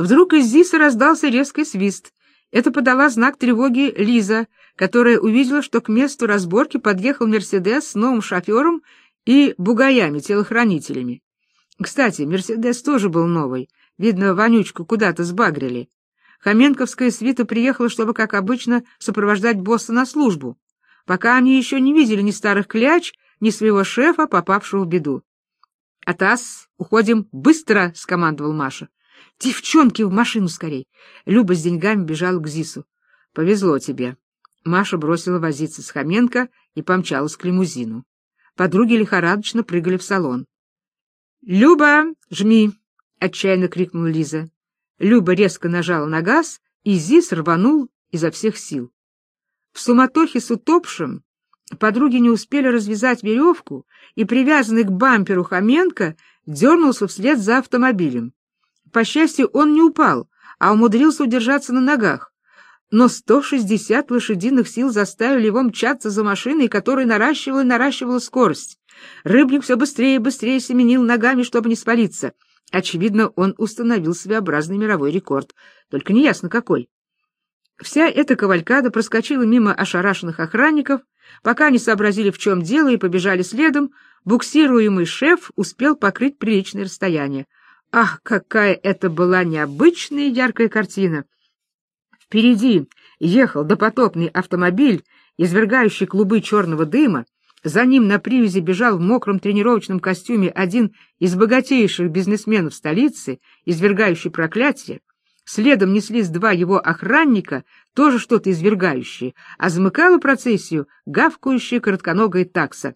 Вдруг из ЗИСа раздался резкий свист. Это подала знак тревоги Лиза, которая увидела, что к месту разборки подъехал «Мерседес» с новым шофером и бугаями-телохранителями. Кстати, «Мерседес» тоже был новый. Видно, вонючку куда-то сбагрили. Хоменковская свита приехала, чтобы, как обычно, сопровождать босса на службу, пока они еще не видели ни старых кляч, ни своего шефа, попавшего в беду. — Атас, уходим быстро! — скомандовал Маша. — Девчонки, в машину скорей! Люба с деньгами бежала к ЗИСу. — Повезло тебе. Маша бросила возиться с Хоменко и помчалась к лимузину. Подруги лихорадочно прыгали в салон. — Люба, жми! — отчаянно крикнула Лиза. Люба резко нажала на газ, и ЗИС рванул изо всех сил. В суматохе с утопшим Подруги не успели развязать веревку, и привязанный к бамперу Хоменко дернулся вслед за автомобилем. По счастью, он не упал, а умудрился удержаться на ногах. Но 160 лошадиных сил заставили его мчаться за машиной, которая наращивала и наращивала скорость. Рыбник все быстрее и быстрее семенил ногами, чтобы не спалиться. Очевидно, он установил своеобразный мировой рекорд, только неясно какой. Вся эта кавалькада проскочила мимо ошарашенных охранников, Пока они сообразили, в чем дело, и побежали следом, буксируемый шеф успел покрыть приличное расстояние. Ах, какая это была необычная и яркая картина! Впереди ехал допотопный автомобиль, извергающий клубы черного дыма, за ним на привязи бежал в мокром тренировочном костюме один из богатейших бизнесменов столицы, извергающий проклятие. Следом неслись два его охранника, тоже что-то извергающие, а замыкала процессию гавкающая коротконогая такса.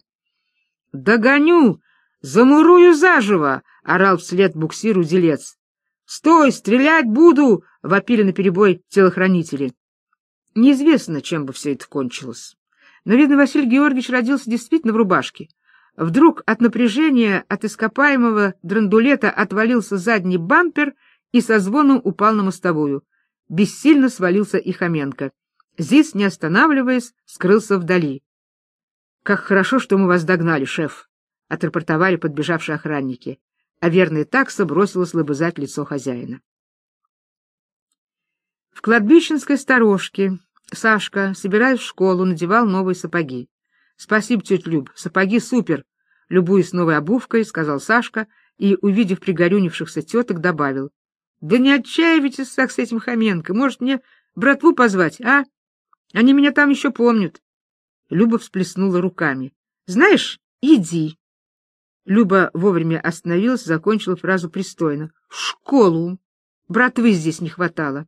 «Догоню! Замурую заживо!» — орал вслед буксиру делец. «Стой! Стрелять буду!» — вопили наперебой телохранители. Неизвестно, чем бы все это кончилось. Но, видно, Василий Георгиевич родился действительно в рубашке. Вдруг от напряжения от ископаемого драндулета отвалился задний бампер и со звоном упал на мостовую. Бессильно свалился и Хоменко. Зис, не останавливаясь, скрылся вдали. — Как хорошо, что мы вас догнали, шеф! — отрапортовали подбежавшие охранники, а верная такса бросилась лобызать лицо хозяина. В кладбищенской сторожке Сашка, собираясь в школу, надевал новые сапоги. — Спасибо, тетя Люб, сапоги супер! — любуясь новой обувкой, сказал Сашка и, увидев пригорюнившихся теток, добавил. Да не отчаивайтесь так с этим Хоменко. Может, мне братву позвать, а? Они меня там еще помнят. Люба всплеснула руками. Знаешь, иди. Люба вовремя остановилась, закончила фразу пристойно. В школу. Братвы здесь не хватало.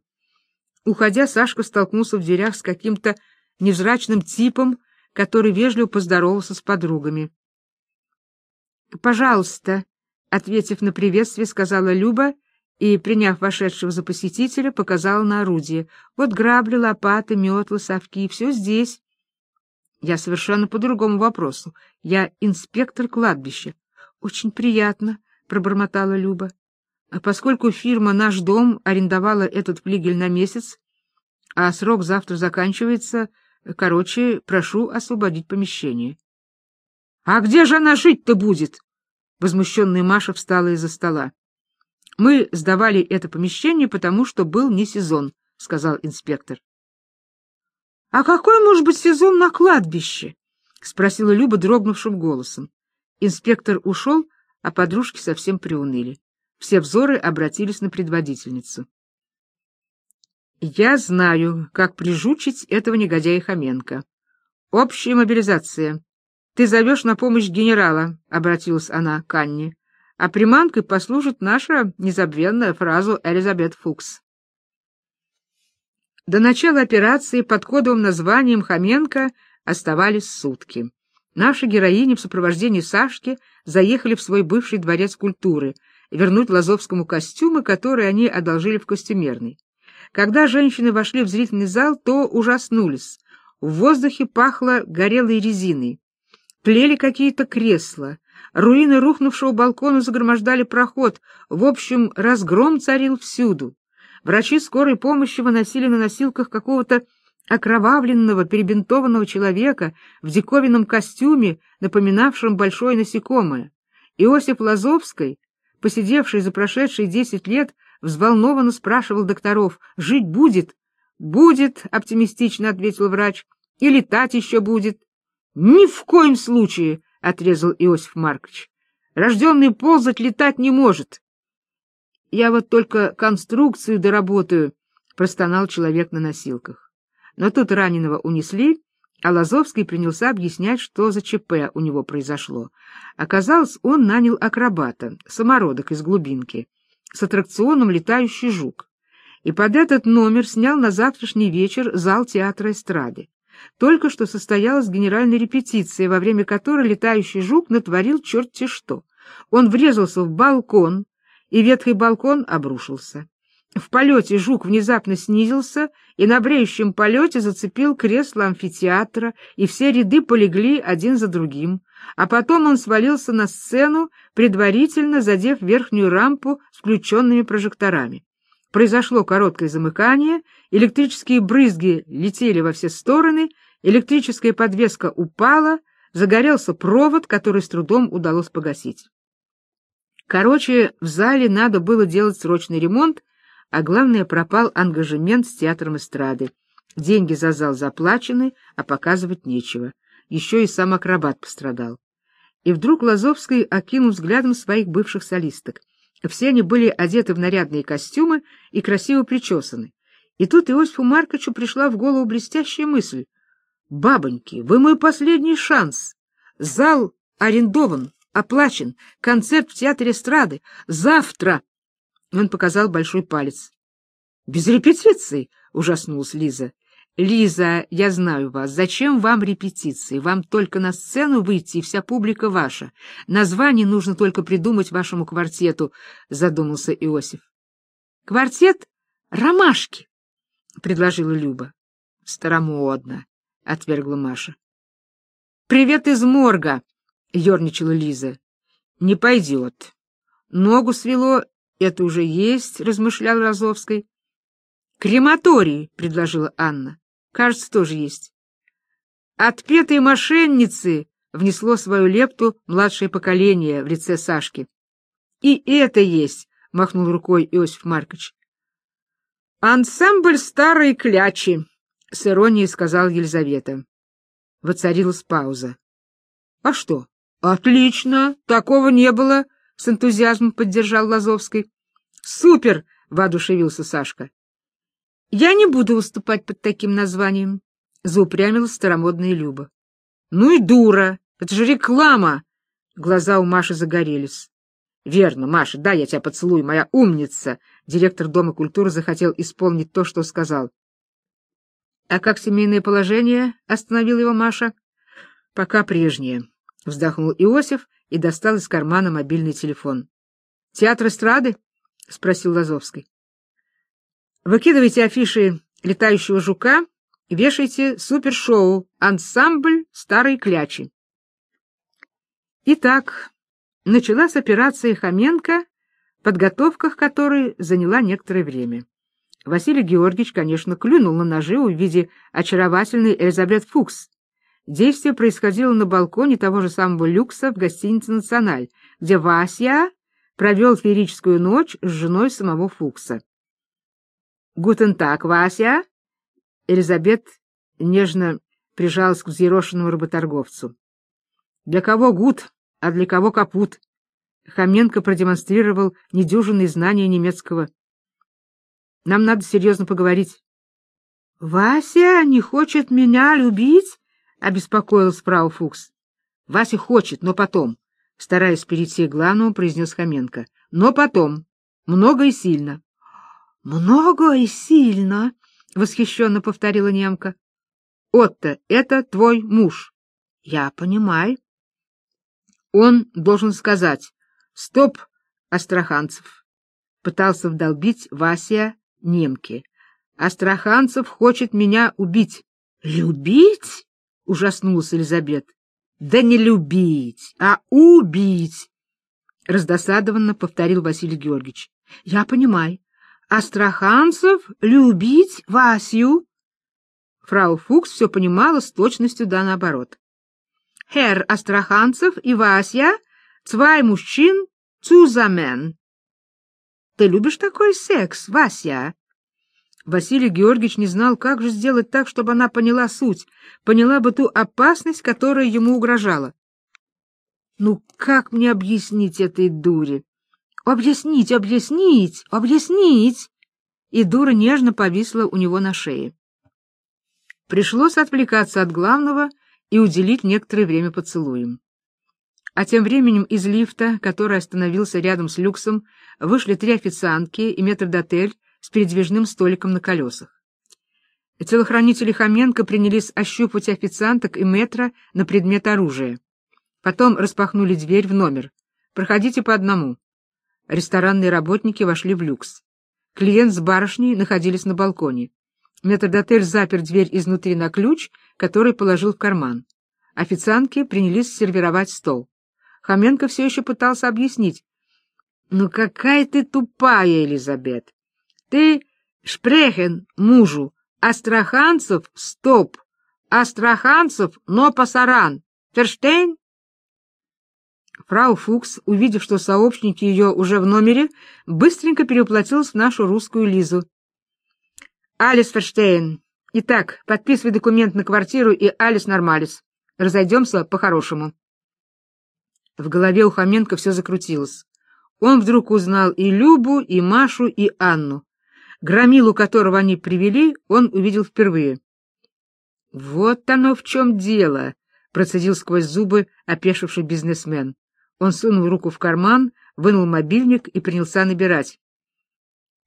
Уходя, Сашка столкнулся в дверях с каким-то невзрачным типом, который вежливо поздоровался с подругами. «Пожалуйста», — ответив на приветствие, сказала Люба и, приняв вошедшего за посетителя, показала на орудие. Вот грабли, лопаты, метлы, совки — все здесь. Я совершенно по другому вопросу. Я инспектор кладбища. Очень приятно, — пробормотала Люба. А поскольку фирма «Наш дом» арендовала этот флигель на месяц, а срок завтра заканчивается, короче, прошу освободить помещение. — А где же она жить-то будет? Возмущенная Маша встала из-за стола. Мы сдавали это помещение, потому что был не сезон, — сказал инспектор. — А какой может быть сезон на кладбище? — спросила Люба дрогнувшим голосом. Инспектор ушел, а подружки совсем приуныли. Все взоры обратились на предводительницу. — Я знаю, как прижучить этого негодяя Хоменко. Общая мобилизация. Ты зовешь на помощь генерала, — обратилась она к Анне а приманкой послужит наша незабвенная фраза Элизабет Фукс. До начала операции под кодовым названием Хоменко оставались сутки. Наши героини в сопровождении Сашки заехали в свой бывший дворец культуры, вернуть Лазовскому костюмы, которые они одолжили в костюмерной. Когда женщины вошли в зрительный зал, то ужаснулись. В воздухе пахло горелой резиной. Тлели какие-то кресла, Руины рухнувшего балкона загромождали проход. В общем, разгром царил всюду. Врачи скорой помощи выносили на носилках какого-то окровавленного, перебинтованного человека в диковинном костюме, напоминавшем большое насекомое. Иосиф Лазовский, посидевший за прошедшие десять лет взволнованно спрашивал докторов, жить будет? Будет, оптимистично ответил врач, и летать еще будет. Ни в коем случае, отрезал Иосиф Маркович. Рожденный ползать летать не может. Я вот только конструкцию доработаю, простонал человек на носилках. Но тут раненого унесли, а Лазовский принялся объяснять, что за ЧП у него произошло. Оказалось, он нанял акробата, самородок из глубинки, с аттракционом «Летающий жук». И под этот номер снял на завтрашний вечер зал театра эстрады. Только что состоялась генеральная репетиция, во время которой летающий жук натворил черти что. Он врезался в балкон, и ветхий балкон обрушился. В полете жук внезапно снизился и на бреющем полете зацепил кресло амфитеатра, и все ряды полегли один за другим. А потом он свалился на сцену, предварительно задев верхнюю рампу с включенными прожекторами. Произошло короткое замыкание, электрические брызги летели во все стороны, электрическая подвеска упала, загорелся провод, который с трудом удалось погасить. Короче, в зале надо было делать срочный ремонт, а главное, пропал ангажемент с театром эстрады. Деньги за зал заплачены, а показывать нечего. Еще и сам акробат пострадал. И вдруг Лазовский окинул взглядом своих бывших солисток. Все они были одеты в нарядные костюмы и красиво причесаны. И тут Иосифу Марковичу пришла в голову блестящая мысль. «Бабоньки, вы мой последний шанс! Зал арендован, оплачен, концерт в театре эстрады. Завтра!» Он показал большой палец. «Без репетиций!» — ужаснулась Лиза. «Лиза, я знаю вас. Зачем вам репетиции? Вам только на сцену выйти, и вся публика ваша. Название нужно только придумать вашему квартету», — задумался Иосиф. «Квартет «Ромашки», — предложила Люба. «Старомодно», — отвергла Маша. «Привет из морга», — ерничала Лиза. «Не пойдет. Ногу свело это уже есть, размышлял Розовский. Крематорий, предложила Анна. Кажется, тоже есть. Отпетые мошенницы внесло свою лепту младшее поколение в лице Сашки. И это есть, махнул рукой Иосиф Маркович. Ансамбль старой клячи, с иронией сказал Елизавета. Воцарилась пауза. А что? Отлично, такого не было, с энтузиазмом поддержал Лазовский. Супер, воодушевился Сашка. Я не буду выступать под таким названием, заупрямилась старомодная Люба. Ну и дура, это же реклама. Глаза у Маши загорелись. Верно, Маша, да, я тебя поцелую, моя умница. Директор Дома культуры захотел исполнить то, что сказал. А как семейное положение? остановил его Маша. Пока прежнее, вздохнул Иосиф и достал из кармана мобильный телефон. Театр эстрады? спросил Лазовский. Выкидывайте афиши летающего жука, вешайте супершоу ансамбль старой клячи. Итак, началась операция Хоменко, подготовка к которой заняла некоторое время. Василий Георгиевич, конечно, клюнул на наживу в виде очаровательной Элизабет Фукс, Действие происходило на балконе того же самого люкса в гостинице «Националь», где Вася провел феерическую ночь с женой самого Фукса. «Гутен так, Вася!» Элизабет нежно прижалась к взъерошенному работорговцу. «Для кого гуд, а для кого капут?» Хоменко продемонстрировал недюжинные знания немецкого. «Нам надо серьезно поговорить». «Вася не хочет меня любить?» — обеспокоилась фрау Фукс. — Вася хочет, но потом, — стараясь перейти к главному, произнес Хоменко. — Но потом. Много и сильно. — Много и сильно, — восхищенно повторила немка. — Отто, это твой муж. — Я понимаю. Он должен сказать «Стоп, Астраханцев!» Пытался вдолбить Вася немке. «Астраханцев хочет меня убить». «Любить?» — ужаснулась Елизабет. — Да не любить, а убить! — раздосадованно повторил Василий Георгиевич. — Я понимаю. Астраханцев любить Васю? Фрау Фукс все понимала с точностью да наоборот. — Herr Астраханцев и Вася, zwei мужчин zusammen. Ты любишь такой секс, Вася? Василий Георгиевич не знал, как же сделать так, чтобы она поняла суть, поняла бы ту опасность, которая ему угрожала. Ну как мне объяснить этой дуре? Объяснить, объяснить, объяснить! И дура нежно повисла у него на шее. Пришлось отвлекаться от главного и уделить некоторое время поцелуям. А тем временем из лифта, который остановился рядом с люксом, вышли три официантки и метрдотель с передвижным столиком на колесах. Телохранители Хоменко принялись ощупывать официанток и метра на предмет оружия. Потом распахнули дверь в номер. «Проходите по одному». Ресторанные работники вошли в люкс. Клиент с барышней находились на балконе. Метрдотель запер дверь изнутри на ключ, который положил в карман. Официантки принялись сервировать стол. Хоменко все еще пытался объяснить. «Ну какая ты тупая, Елизабет! Ты шпрехен мужу, астраханцев стоп, астраханцев но пасаран, ферштейн?» Фрау Фукс, увидев, что сообщники ее уже в номере, быстренько переплатилась в нашу русскую Лизу. «Алис Ферштейн, итак, подписывай документ на квартиру и Алис Нормалис. Разойдемся по-хорошему». В голове у Хоменко все закрутилось. Он вдруг узнал и Любу, и Машу, и Анну. Громилу, которого они привели, он увидел впервые. «Вот оно в чем дело!» — процедил сквозь зубы опешивший бизнесмен. Он сунул руку в карман, вынул мобильник и принялся набирать.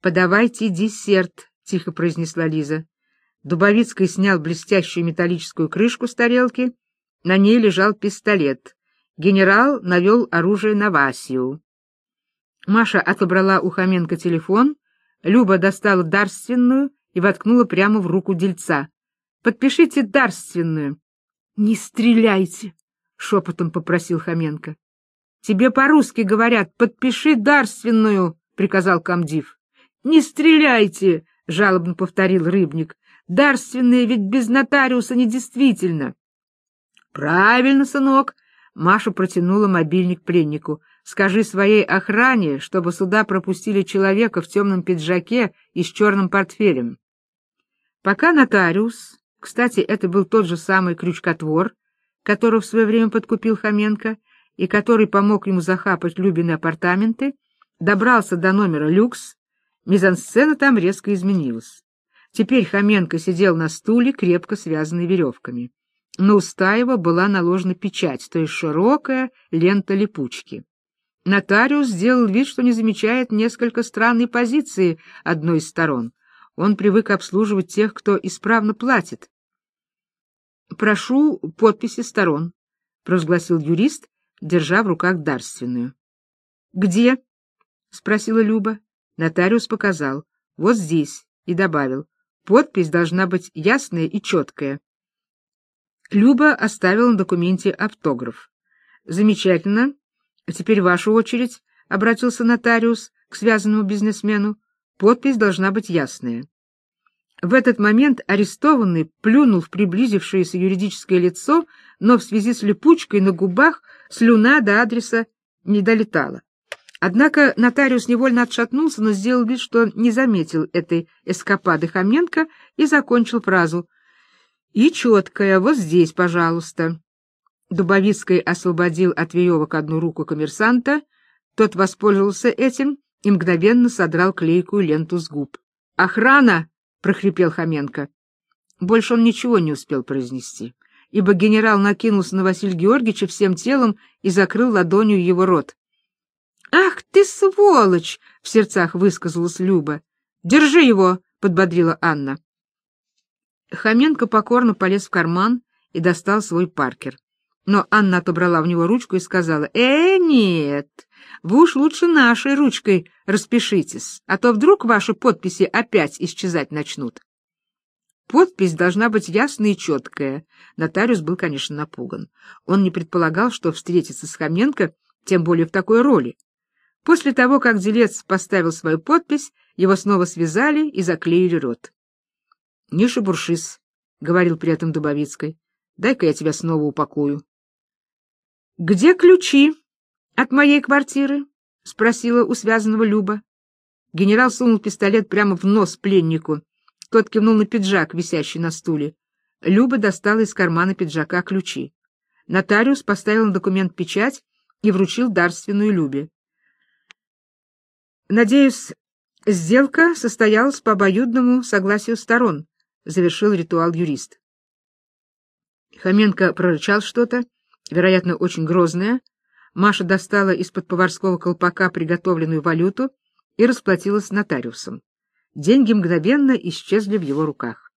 «Подавайте десерт», — тихо произнесла Лиза. Дубовицкий снял блестящую металлическую крышку с тарелки. На ней лежал пистолет. Генерал навел оружие на Васю. Маша отобрала у Хоменко телефон, Люба достала дарственную и воткнула прямо в руку дельца. «Подпишите дарственную». «Не стреляйте!» — шепотом попросил Хоменко. «Тебе по-русски говорят, подпиши дарственную», — приказал комдив. «Не стреляйте!» — жалобно повторил Рыбник. «Дарственные ведь без нотариуса недействительно». «Правильно, сынок!» — Маша протянула мобильник пленнику. «Скажи своей охране, чтобы сюда пропустили человека в темном пиджаке и с черным портфелем». Пока нотариус, кстати, это был тот же самый крючкотвор, которого в свое время подкупил Хоменко, и который помог ему захапать Любины апартаменты, добрался до номера люкс, мизансцена там резко изменилась. Теперь Хоменко сидел на стуле, крепко связанный веревками. На уста его была наложена печать, то есть широкая лента липучки. Нотариус сделал вид, что не замечает несколько странной позиции одной из сторон. Он привык обслуживать тех, кто исправно платит. «Прошу подписи сторон», — провозгласил юрист, держа в руках дарственную. «Где?» — спросила Люба. Нотариус показал. «Вот здесь», и добавил. «Подпись должна быть ясная и четкая». Люба оставила на документе автограф. «Замечательно. Теперь ваша очередь», — обратился нотариус к связанному бизнесмену. «Подпись должна быть ясная». В этот момент арестованный плюнул в приблизившееся юридическое лицо, но в связи с липучкой на губах слюна до адреса не долетала. Однако нотариус невольно отшатнулся, но сделал вид, что не заметил этой эскапады Хоменко и закончил фразу «И четкая, вот здесь, пожалуйста». Дубовицкий освободил от веревок одну руку коммерсанта, тот воспользовался этим и мгновенно содрал клейкую ленту с губ. «Охрана!» — прохрипел Хоменко. Больше он ничего не успел произнести, ибо генерал накинулся на Василия Георгиевича всем телом и закрыл ладонью его рот. «Ах ты, сволочь!» — в сердцах высказалась Люба. «Держи его!» — подбодрила Анна. Хоменко покорно полез в карман и достал свой паркер. Но Анна отобрала в него ручку и сказала, «Э, нет, вы уж лучше нашей ручкой распишитесь, а то вдруг ваши подписи опять исчезать начнут». Подпись должна быть ясная и четкая. Нотариус был, конечно, напуган. Он не предполагал, что встретится с Хоменко, тем более в такой роли. После того, как делец поставил свою подпись, его снова связали и заклеили рот. — Не шебуршись, — говорил при этом Дубовицкой. — Дай-ка я тебя снова упакую. — Где ключи от моей квартиры? — спросила у связанного Люба. Генерал сунул пистолет прямо в нос пленнику. Тот кивнул на пиджак, висящий на стуле. Люба достала из кармана пиджака ключи. Нотариус поставил на документ печать и вручил дарственную Любе. «Надеюсь, сделка состоялась по обоюдному согласию сторон», — завершил ритуал юрист. Хоменко прорычал что-то, вероятно, очень грозное. Маша достала из-под поварского колпака приготовленную валюту и расплатилась с нотариусом. Деньги мгновенно исчезли в его руках.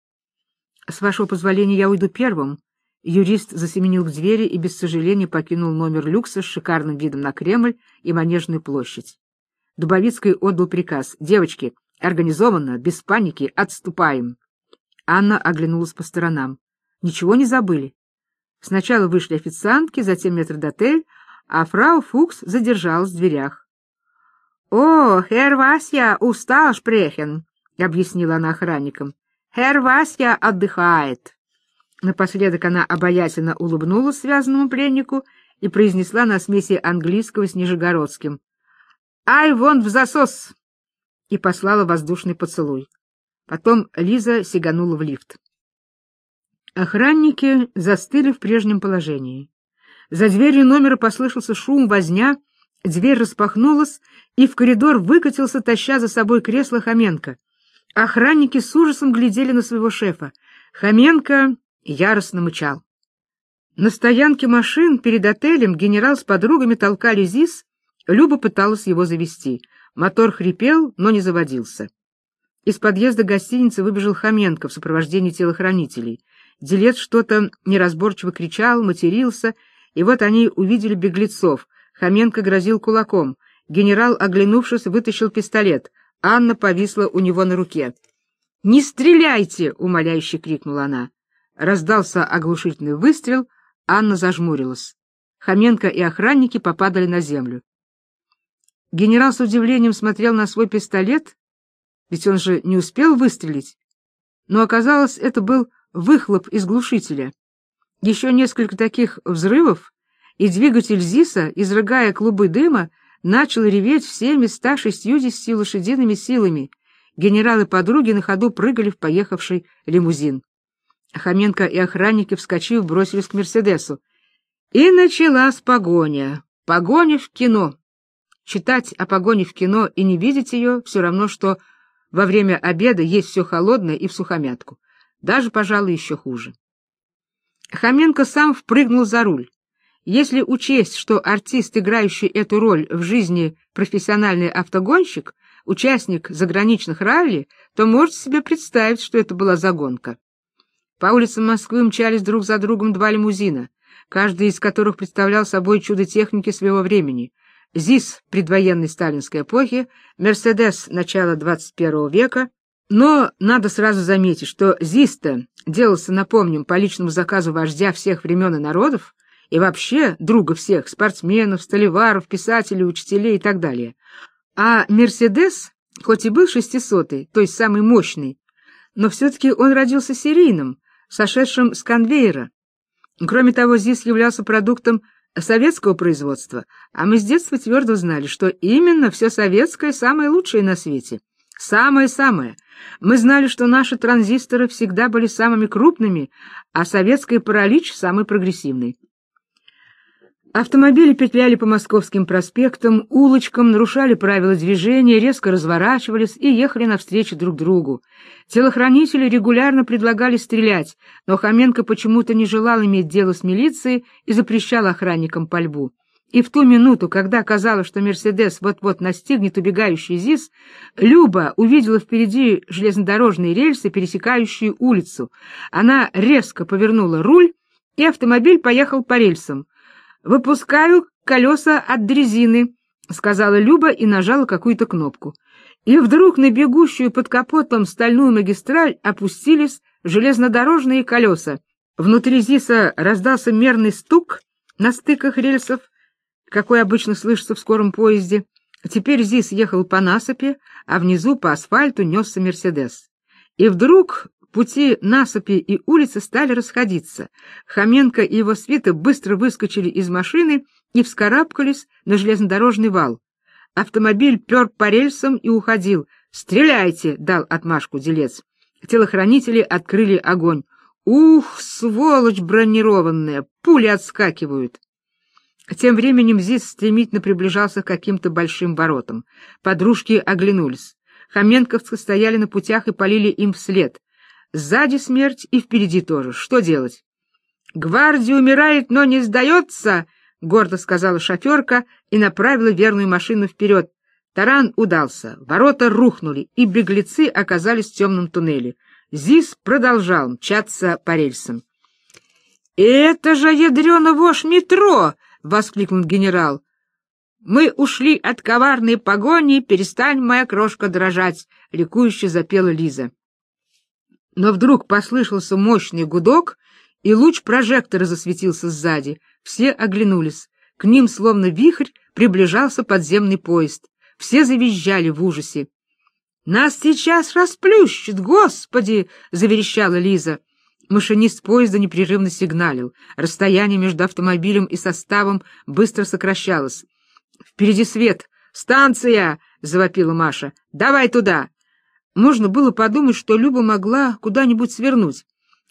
«С вашего позволения я уйду первым». Юрист засеменил к двери и без сожаления покинул номер люкса с шикарным видом на Кремль и Манежную площадь. Дубовицкий отдал приказ. «Девочки, организованно, без паники, отступаем». Анна оглянулась по сторонам. Ничего не забыли. Сначала вышли официантки, затем метрдотель, а фрау Фукс задержалась в дверях. — О, хер Вася устал шпрехен, — объяснила она охранникам. — Хер Вася отдыхает. Напоследок она обаятельно улыбнулась связанному пленнику и произнесла на смеси английского с нижегородским. «Ай, вон в засос!» и послала воздушный поцелуй. Потом Лиза сиганула в лифт. Охранники застыли в прежнем положении. За дверью номера послышался шум, возня, дверь распахнулась, и в коридор выкатился, таща за собой кресло Хоменко. Охранники с ужасом глядели на своего шефа. Хоменко яростно мычал. На стоянке машин перед отелем генерал с подругами толкали ЗИС, Люба пыталась его завести. Мотор хрипел, но не заводился. Из подъезда гостиницы выбежал Хоменко в сопровождении телохранителей. Делец что-то неразборчиво кричал, матерился, и вот они увидели беглецов. Хоменко грозил кулаком. Генерал, оглянувшись, вытащил пистолет. Анна повисла у него на руке. «Не стреляйте!» — умоляюще крикнула она. Раздался оглушительный выстрел, Анна зажмурилась. Хоменко и охранники попадали на землю. Генерал с удивлением смотрел на свой пистолет, ведь он же не успел выстрелить. Но оказалось, это был выхлоп из глушителя. Еще несколько таких взрывов, и двигатель ЗИСа, изрыгая клубы дыма, начал реветь всеми 160 лошадиными силами. Генералы подруги на ходу прыгали в поехавший лимузин. Хоменко и охранники, вскочив, бросились к «Мерседесу». И началась погоня. Погоня в кино. Читать о погоне в кино и не видеть ее все равно, что во время обеда есть все холодное и в сухомятку. Даже, пожалуй, еще хуже. Хоменко сам впрыгнул за руль. Если учесть, что артист, играющий эту роль в жизни профессиональный автогонщик, участник заграничных ралли, то можете себе представить, что это была загонка. По улицам Москвы мчались друг за другом два лимузина, каждый из которых представлял собой чудо техники своего времени. ЗИС предвоенной сталинской эпохи, Мерседес начала 21 века, но надо сразу заметить, что ЗИС-то делался, напомним, по личному заказу вождя всех времен и народов, и вообще друга всех спортсменов, столеваров, писателей, учителей и так далее. А Мерседес, хоть и был шестисотый, то есть самый мощный, но все-таки он родился серийным, сошедшим с конвейера. Кроме того, ЗИС являлся продуктом советского производства, а мы с детства твердо знали, что именно все советское самое лучшее на свете. Самое-самое. Мы знали, что наши транзисторы всегда были самыми крупными, а советский паралич самый прогрессивный. Автомобили петляли по московским проспектам, улочкам, нарушали правила движения, резко разворачивались и ехали навстречу друг другу. Телохранители регулярно предлагали стрелять, но Хоменко почему-то не желал иметь дело с милицией и запрещал охранникам пальбу. И в ту минуту, когда казалось, что «Мерседес» вот-вот настигнет убегающий ЗИС, Люба увидела впереди железнодорожные рельсы, пересекающие улицу. Она резко повернула руль, и автомобиль поехал по рельсам. «Выпускаю колеса от дрезины», — сказала Люба и нажала какую-то кнопку. И вдруг на бегущую под капотом стальную магистраль опустились железнодорожные колеса. Внутри ЗИСа раздался мерный стук на стыках рельсов, какой обычно слышится в скором поезде. Теперь ЗИС ехал по насыпи, а внизу по асфальту несся Мерседес. И вдруг пути насыпи и улицы стали расходиться. Хоменко и его свита быстро выскочили из машины и вскарабкались на железнодорожный вал. Автомобиль пер по рельсам и уходил. «Стреляйте!» — дал отмашку делец. Телохранители открыли огонь. «Ух, сволочь бронированная! Пули отскакивают!» Тем временем Зис стремительно приближался к каким-то большим воротам. Подружки оглянулись. Хоменковцы стояли на путях и полили им вслед. Сзади смерть и впереди тоже. Что делать? «Гвардия умирает, но не сдается!» — гордо сказала шоферка и направила верную машину вперед. Таран удался, ворота рухнули, и беглецы оказались в темном туннеле. Зис продолжал мчаться по рельсам. «Это же ядрёно вошь метро!» — воскликнул генерал. «Мы ушли от коварной погони, перестань, моя крошка, дрожать!» — ликующе запела Лиза. Но вдруг послышался мощный гудок, и луч прожектора засветился сзади. Все оглянулись. К ним, словно вихрь, приближался подземный поезд. Все завизжали в ужасе. «Нас сейчас расплющит, господи!» — заверещала Лиза. Машинист поезда непрерывно сигналил. Расстояние между автомобилем и составом быстро сокращалось. «Впереди свет! Станция!» — завопила Маша. «Давай туда!» Можно было подумать, что Люба могла куда-нибудь свернуть.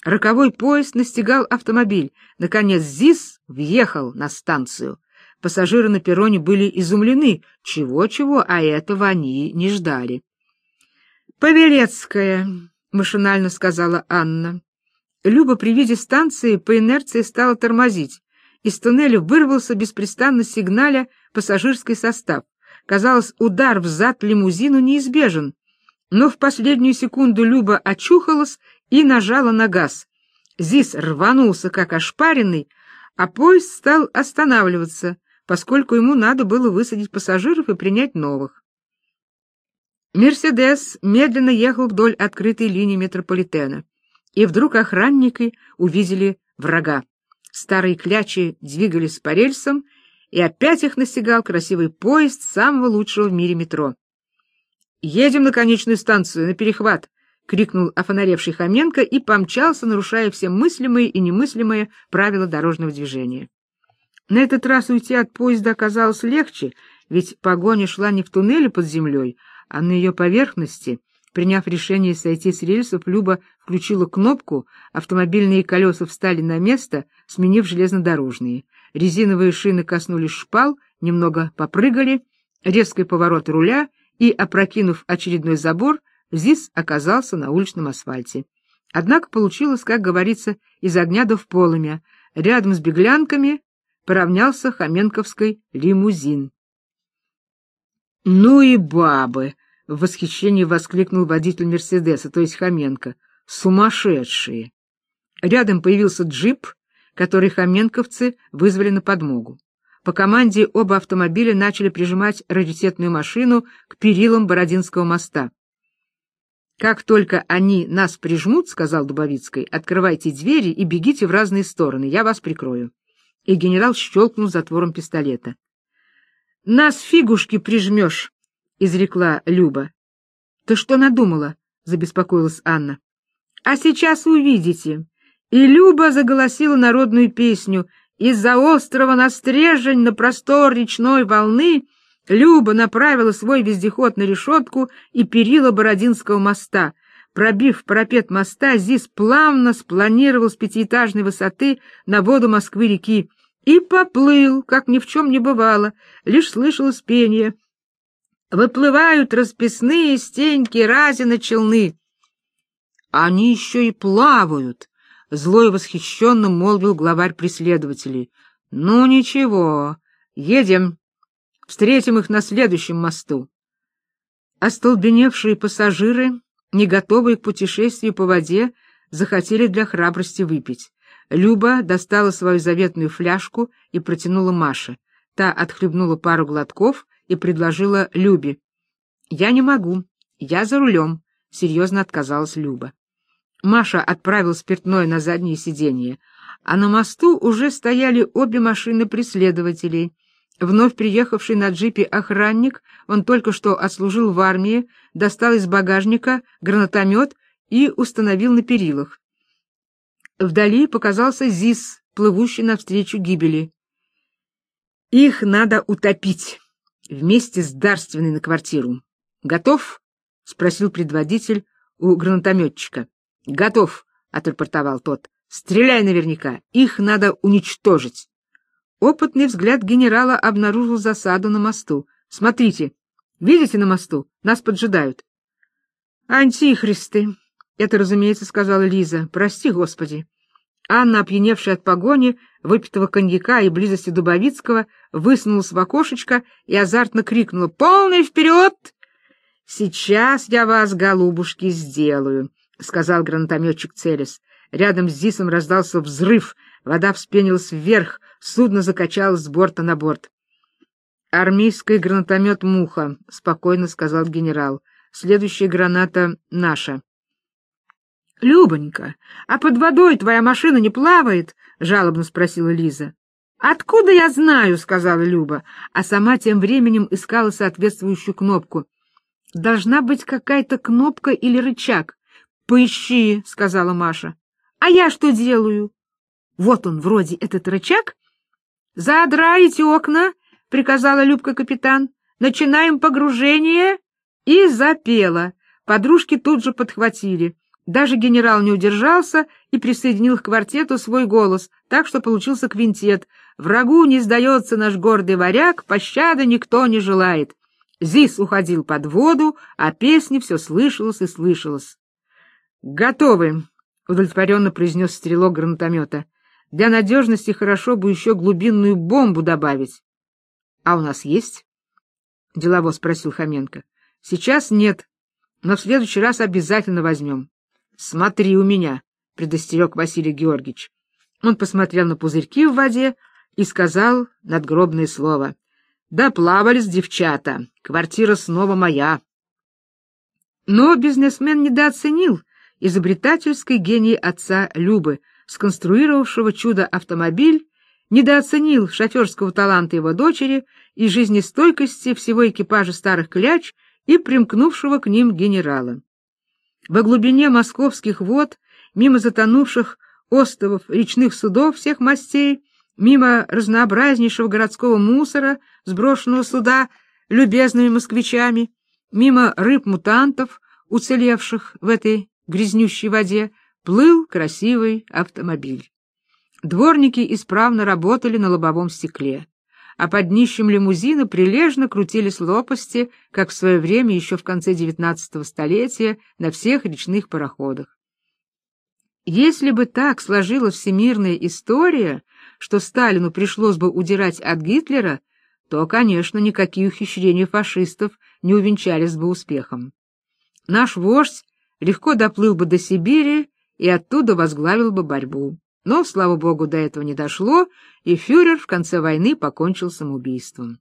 Роковой поезд настигал автомобиль. Наконец ЗИС въехал на станцию. Пассажиры на перроне были изумлены. Чего-чего, а этого они не ждали. «Павелецкая», — машинально сказала Анна. Люба при виде станции по инерции стала тормозить. Из туннеля вырвался беспрестанно сигналя пассажирский состав. Казалось, удар в зад лимузину неизбежен. Но в последнюю секунду Люба очухалась и нажала на газ. Зис рванулся, как ошпаренный, а поезд стал останавливаться, поскольку ему надо было высадить пассажиров и принять новых. «Мерседес» медленно ехал вдоль открытой линии метрополитена, и вдруг охранники увидели врага. Старые клячи двигались по рельсам, и опять их настигал красивый поезд самого лучшего в мире метро. «Едем на конечную станцию, на перехват!» — крикнул офонаревший Хоменко и помчался, нарушая все мыслимые и немыслимые правила дорожного движения. На этот раз уйти от поезда оказалось легче, ведь погоня шла не в туннеле под землей, а на ее поверхности. Приняв решение сойти с рельсов, Люба включила кнопку, автомобильные колеса встали на место, сменив железнодорожные. Резиновые шины коснулись шпал, немного попрыгали, резкий поворот руля и, опрокинув очередной забор, ЗИС оказался на уличном асфальте. Однако получилось, как говорится, из огня до в полымя. Рядом с беглянками поравнялся Хоменковский лимузин. «Ну и бабы!» — в восхищении воскликнул водитель «Мерседеса», то есть Хоменко. «Сумасшедшие!» Рядом появился джип, который хоменковцы вызвали на подмогу. По команде оба автомобиля начали прижимать раритетную машину к перилам Бородинского моста. «Как только они нас прижмут, — сказал Дубовицкой, — открывайте двери и бегите в разные стороны, я вас прикрою» и генерал щелкнул затвором пистолета. — Нас фигушки прижмешь, — изрекла Люба. — Ты что надумала? — забеспокоилась Анна. — А сейчас увидите. И Люба заголосила народную песню «Из-за острова на стрежень на простор речной волны» Люба направила свой вездеход на решетку и перила Бородинского моста. Пробив парапет моста, Зис плавно спланировал с пятиэтажной высоты на воду Москвы-реки и поплыл, как ни в чем не бывало, лишь слышалось пение. Выплывают расписные стеньки разина челны. Они еще и плавают, — злой восхищенно молвил главарь преследователей. Ну, ничего, едем, встретим их на следующем мосту. Остолбеневшие пассажиры не готовые к путешествию по воде, захотели для храбрости выпить. Люба достала свою заветную фляжку и протянула Маше. Та отхлебнула пару глотков и предложила Любе. «Я не могу, я за рулем», — серьезно отказалась Люба. Маша отправил спиртное на заднее сиденье, а на мосту уже стояли обе машины преследователей. Вновь приехавший на джипе охранник, он только что отслужил в армии, достал из багажника гранатомет и установил на перилах. Вдали показался ЗИС, плывущий навстречу гибели. «Их надо утопить», вместе с дарственной на квартиру. Готов? — спросил предводитель у гранатометчика. — Готов, — отрапортовал тот. — Стреляй наверняка, их надо уничтожить. Опытный взгляд генерала обнаружил засаду на мосту. — Смотрите, видите на мосту? Нас поджидают. — Антихристы! — это, разумеется, сказала Лиза. — Прости, Господи. Анна, опьяневшая от погони, выпитого коньяка и близости Дубовицкого, высунулась в окошечко и азартно крикнула «Полный вперед!» «Сейчас я вас, голубушки, сделаю», — сказал гранатометчик Целес. Рядом с Зисом раздался взрыв, вода вспенилась вверх, судно закачалось с борта на борт. «Армейский гранатомет «Муха», — спокойно сказал генерал. «Следующая граната наша». «Любонька, а под водой твоя машина не плавает?» — жалобно спросила Лиза. «Откуда я знаю?» — сказала Люба, а сама тем временем искала соответствующую кнопку. «Должна быть какая-то кнопка или рычаг». «Поищи», — сказала Маша. «А я что делаю?» «Вот он, вроде, этот рычаг». «Задраить окна», — приказала Любка-капитан. «Начинаем погружение». И запела. Подружки тут же подхватили. Даже генерал не удержался и присоединил к квартету свой голос, так что получился квинтет. «Врагу не сдается наш гордый варяг, пощады никто не желает». Зис уходил под воду, а песни все слышалось и слышалось. «Готовы», — удовлетворенно произнес стрелок гранатомета. «Для надежности хорошо бы еще глубинную бомбу добавить». «А у нас есть?» — делово спросил Хоменко. «Сейчас нет, но в следующий раз обязательно возьмем». Смотри у меня, — предостерег Василий Георгиевич. Он посмотрел на пузырьки в воде и сказал надгробное слово. — Да плавались девчата, квартира снова моя. Но бизнесмен недооценил изобретательский гений отца Любы, сконструировавшего чудо-автомобиль, недооценил шоферского таланта его дочери и жизнестойкости всего экипажа старых кляч и примкнувшего к ним генерала. Во глубине московских вод, мимо затонувших островов речных судов всех мастей, мимо разнообразнейшего городского мусора, сброшенного сюда любезными москвичами, мимо рыб-мутантов, уцелевших в этой грязнющей воде, плыл красивый автомобиль. Дворники исправно работали на лобовом стекле а под днищем лимузина прилежно крутились лопасти, как в свое время еще в конце XIX столетия на всех речных пароходах. Если бы так сложилась всемирная история, что Сталину пришлось бы удирать от Гитлера, то, конечно, никакие ухищрения фашистов не увенчались бы успехом. Наш вождь легко доплыл бы до Сибири и оттуда возглавил бы борьбу. Но, слава богу, до этого не дошло, и фюрер в конце войны покончил самоубийством.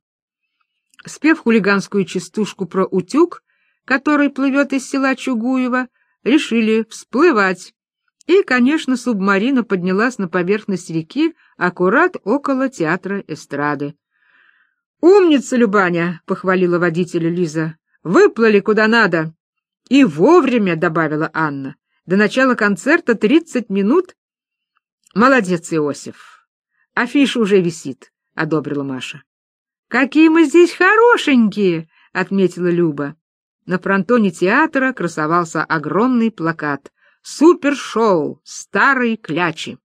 Спев хулиганскую частушку про утюг, который плывет из села Чугуева, решили всплывать. И, конечно, субмарина поднялась на поверхность реки аккурат около театра эстрады. «Умница, Любаня!» — похвалила водителя Лиза. «Выплыли куда надо!» «И вовремя!» — добавила Анна. «До начала концерта тридцать минут, Молодец, Иосиф. Афиша уже висит, — одобрила Маша. Какие мы здесь хорошенькие, — отметила Люба. На фронтоне театра красовался огромный плакат «Супершоу! Старые клячи!».